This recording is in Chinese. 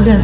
有点